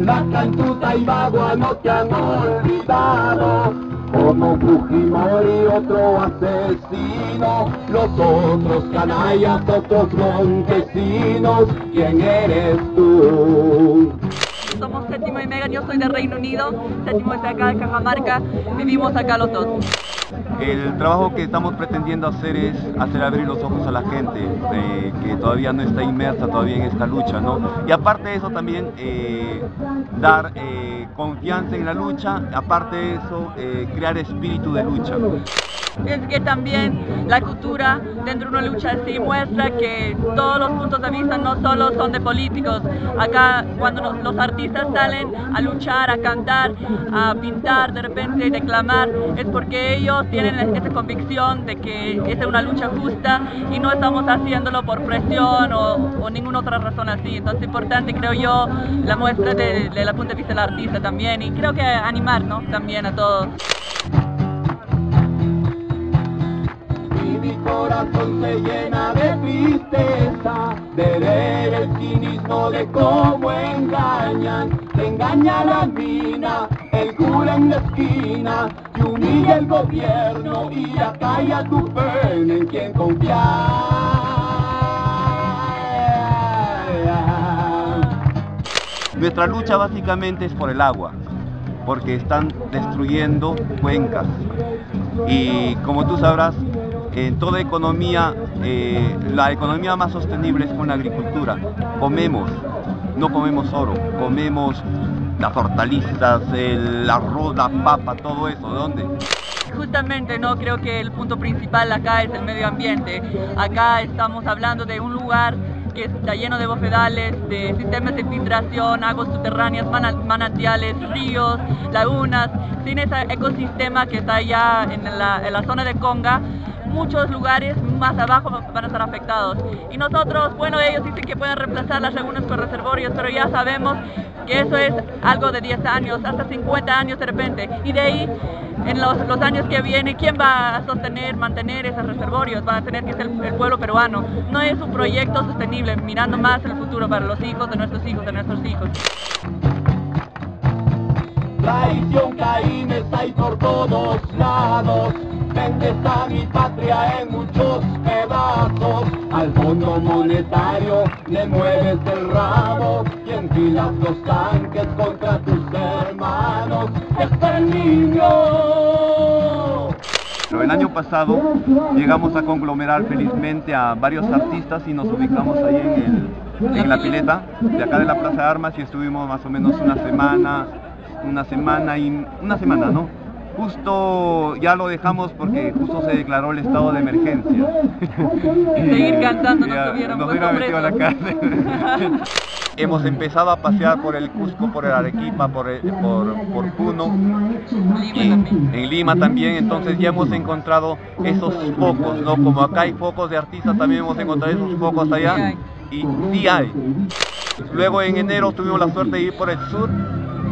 la cantuta y bagua no te han olvidado. Como Fujimori otro asesino, los otros canallas, otros montesinos, ¿quién eres tú? Somos séptimo y mega, yo soy de Reino Unido, séptimo es de acá de Cajamarca, vivimos acá los dos. El trabajo que estamos pretendiendo hacer es hacer abrir los ojos a la gente eh, que todavía no está inmersa todavía en esta lucha, ¿no? Y aparte de eso también eh, dar eh, confianza en la lucha, aparte de eso crear espíritu de lucha es que también la cultura dentro de una lucha así muestra que todos los puntos de vista no solo son de políticos. Acá cuando los artistas salen a luchar, a cantar, a pintar, de repente declamar, es porque ellos tienen esa convicción de que es una lucha justa y no estamos haciéndolo por presión o, ninguna otra razón así. Entonces es importante, creo yo, la muestra de, la punto de vista del artista también y creo que animar también a todos. Corazón se llena de tristeza de ver el cinismo de cómo engañan. Te engaña la mina, el cura en la esquina, y humilla el gobierno y ya calla tu pena en quien confiar. Nuestra lucha básicamente es por el agua, porque están destruyendo cuencas. Y como tú sabrás, en toda economía, eh, la economía más sostenible es con la agricultura. Comemos, no comemos oro, comemos las hortalizas, el arroz, la papa, todo eso. ¿De dónde? Justamente no creo que el punto principal acá es el medio ambiente. Acá estamos hablando de un lugar que está lleno de bofedales, de sistemas de filtración, aguas subterráneas, manantiales, ríos, lagunas. Sin ese ecosistema que está allá en la, en la zona de Conga, muchos lugares más abajo van a estar afectados. Y nosotros, bueno, ellos dicen que pueden reemplazar las lagunas con reservorios, pero ya sabemos que eso es algo de 10 años, hasta 50 años de repente. Y de ahí, en los, años que vienen, ¿quién va a sostener, mantener esos reservorios? Va a tener que ser el, pueblo peruano. No es un proyecto sostenible, mirando más el futuro para los hijos de nuestros hijos, de nuestros hijos. Traición, está ahí por todos lados está mi patria en muchos pedazos. Al Fondo Monetario le mueves el rabo y enfilas los tanques contra tus hermanos. ¡Exterminio! El año pasado llegamos a conglomerar felizmente a varios artistas y nos ubicamos ahí en, el, en la pileta de acá de la Plaza de Armas y estuvimos más o menos una semana, una semana y una semana, ¿no? justo ya lo dejamos porque justo se declaró el estado de emergencia. Seguir cantando nos tuvieron nos metido a la cárcel. Hemos empezado a pasear por el Cusco, por el Arequipa, por, por, Puno, y en Lima también, entonces ya hemos encontrado esos focos, ¿no? Como acá hay focos de artistas, también hemos encontrado esos focos allá, y sí hay. Luego en enero tuvimos la suerte de ir por el sur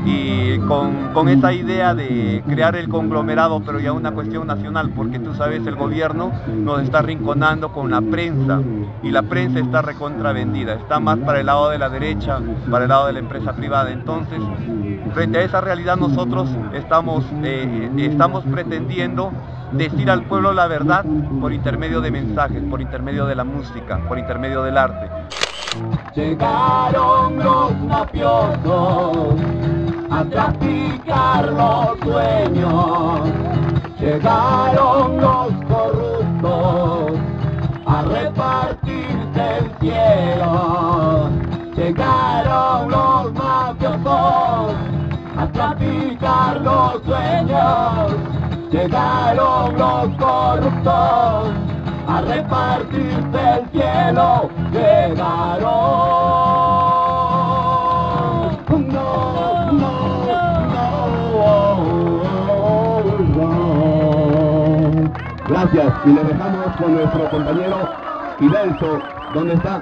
y con, esa idea de crear el conglomerado, pero ya una cuestión nacional, porque tú sabes, el gobierno nos está rinconando con la prensa y la prensa está recontravendida, está más para el lado de la derecha, para el lado de la empresa privada. Entonces, frente a esa realidad nosotros estamos, eh, estamos pretendiendo decir al pueblo la verdad por intermedio de mensajes, por intermedio de la música, por intermedio del arte. Llegaron los mafiosos a traficar los sueños. Llegaron los corruptos a repartirse el cielo. Llegaron los mafiosos a traficar los sueños. Llegaron los corruptos a repartirse el cielo. Llegaron. Gracias. Y le dejamos con nuestro compañero Idelso. ¿Dónde está?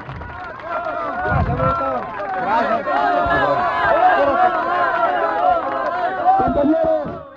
Gracias, Gracias. Compañero.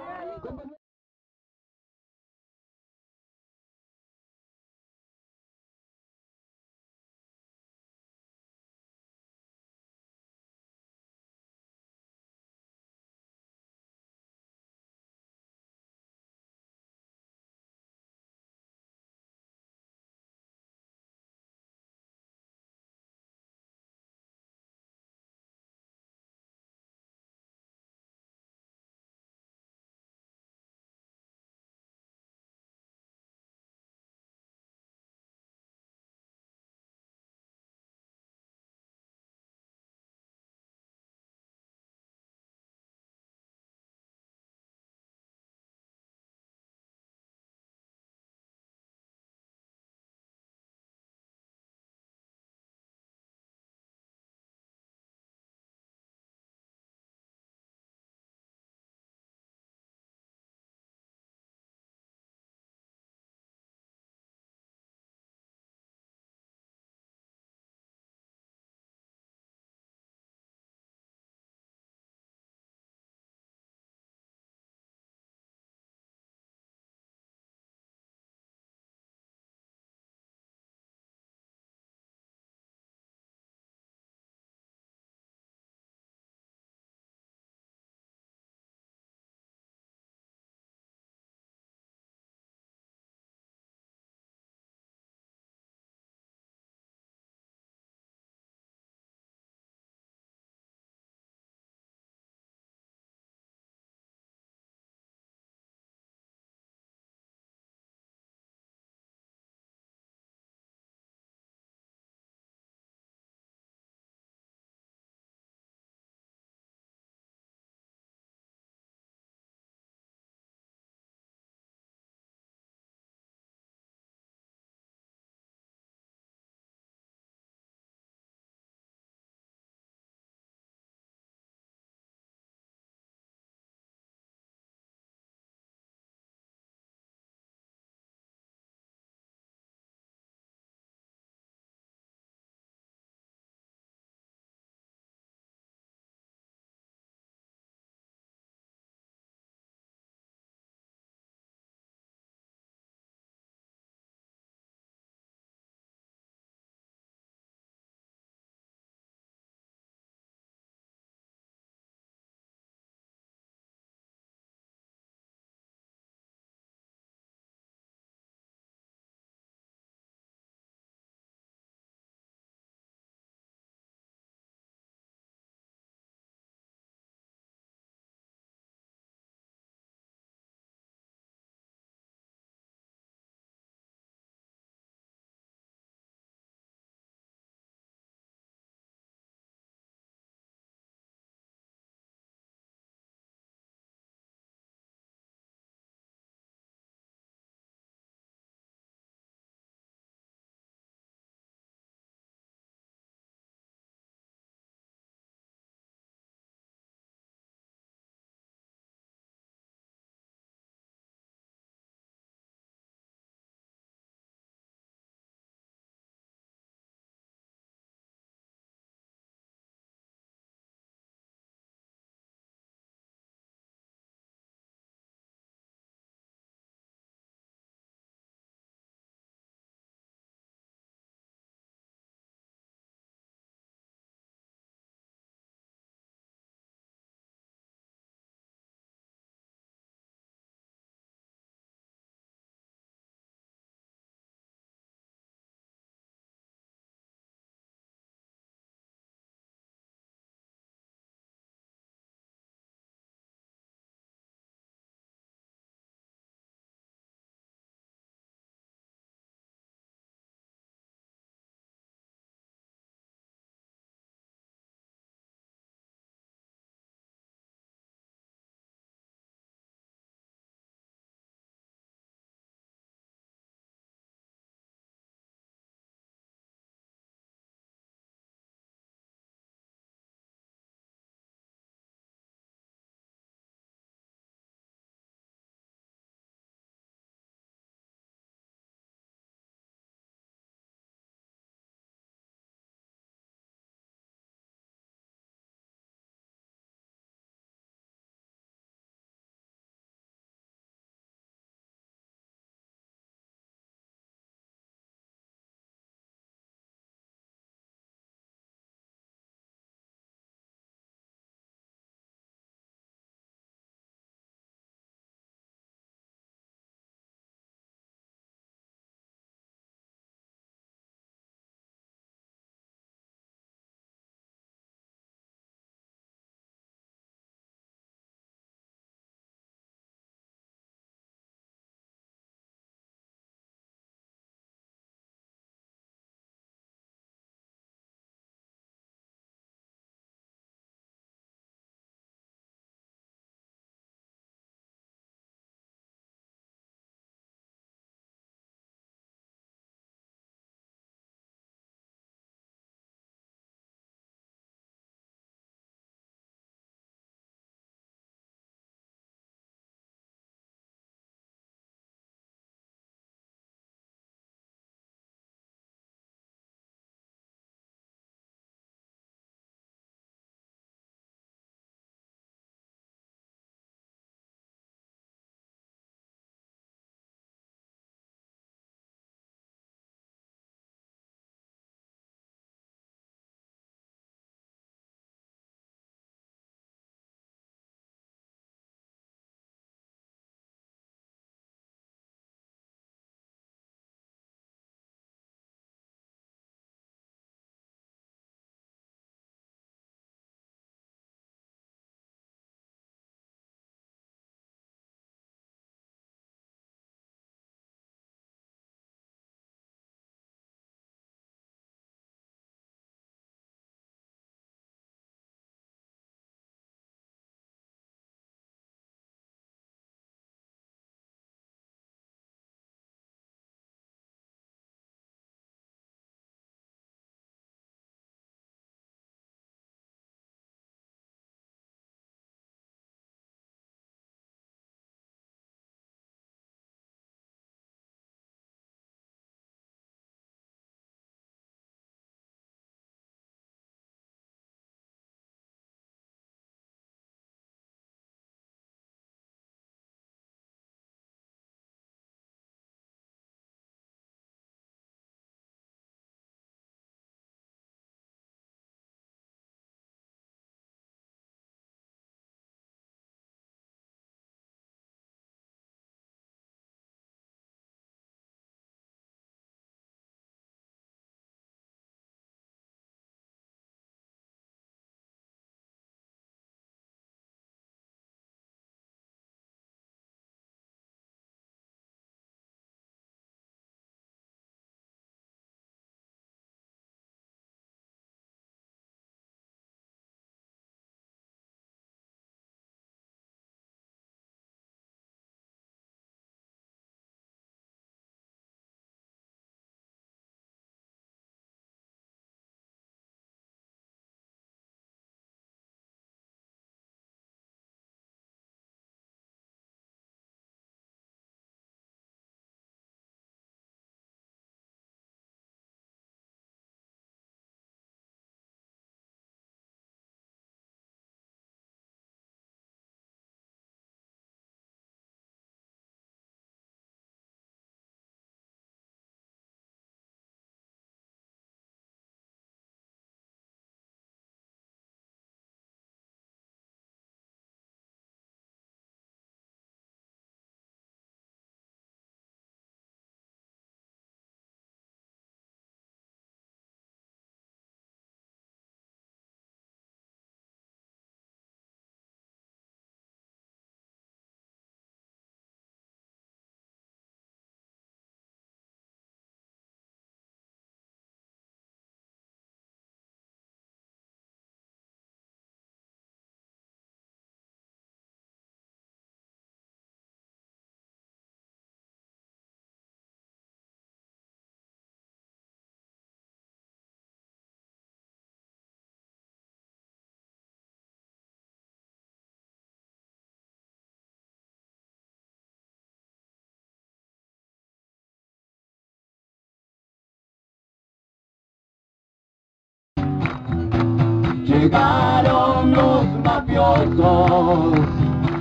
Llegaron los mafiosos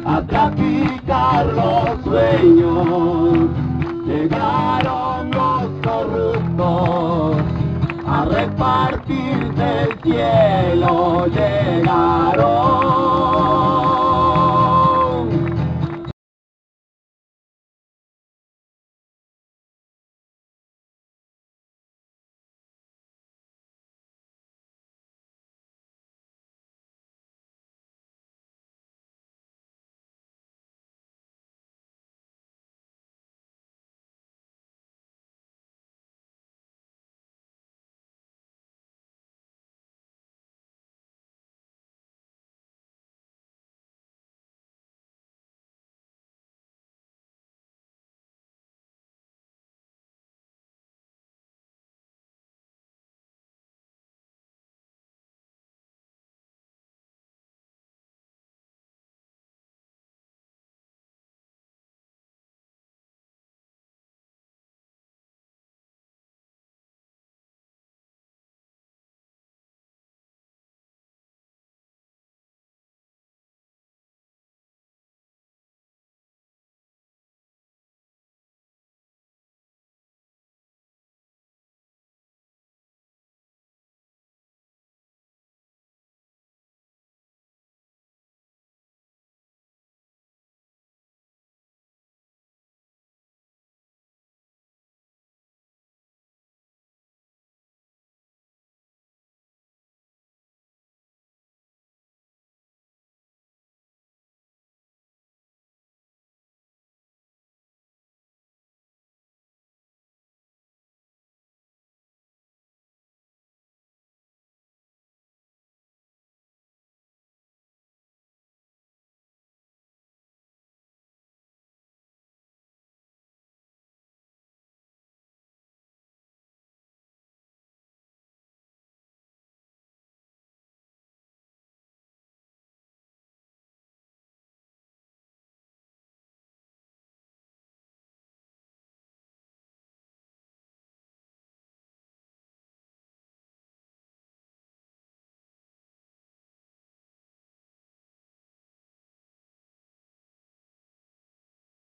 a traficar los sueños. Llegaron los corruptos a repartirse el cielo. Llegaron